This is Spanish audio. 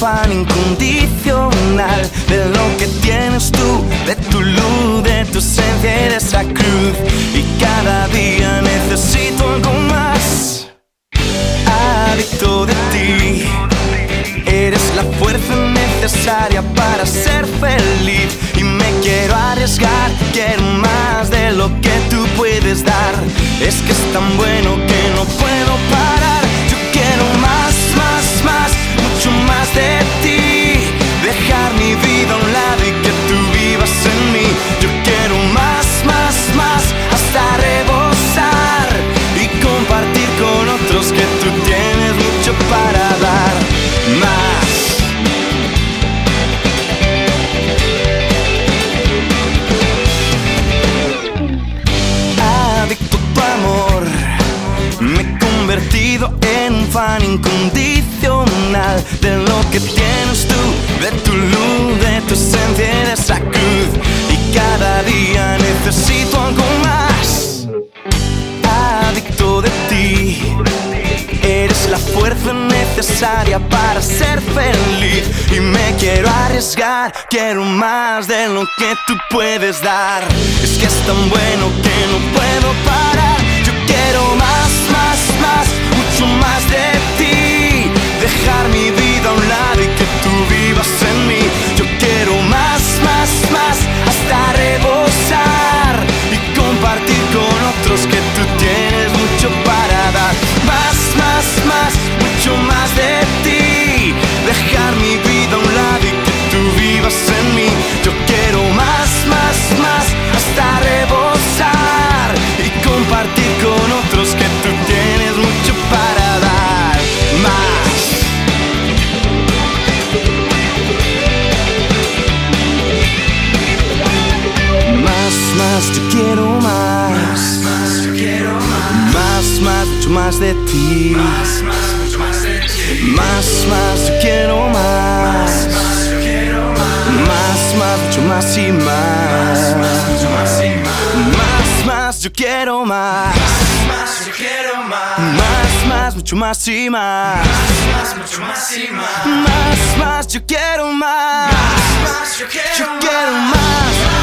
fan incondicional de lo que tienes tú, de tu luz, de tu esencia y de esa cruz. Y cada día necesito algo más. Adicto de ti, eres la fuerza necesaria para ser feliz. Y me quiero arriesgar, quiero más de lo que tú puedes dar. Es que es tan bueno que no que tú tienes mucho para dar. Más. adicto a tu amor. Me he convertido en un fan incondicional de lo que tienes tú, de tu luz, de tu esencia necesaria para ser feliz y me quiero arriesgar, quiero más de lo que tú puedes dar. Es que es tan bueno que no puedo parar. Yo quiero más, más, yo quiero más. Más, yo quiero más. Más, más, mucho más de ti. Más, más, mucho más de ti. Más, más, yo quiero más. Más, yo quiero más. Más, más, mucho más y más. Más, mucho más y más. Más, más, yo quiero más. Más, yo quiero más. Más, más, mucho más y más. Más, mucho más y más. Más, más, yo quiero más. Más, yo Yo quiero quiero más. más y más.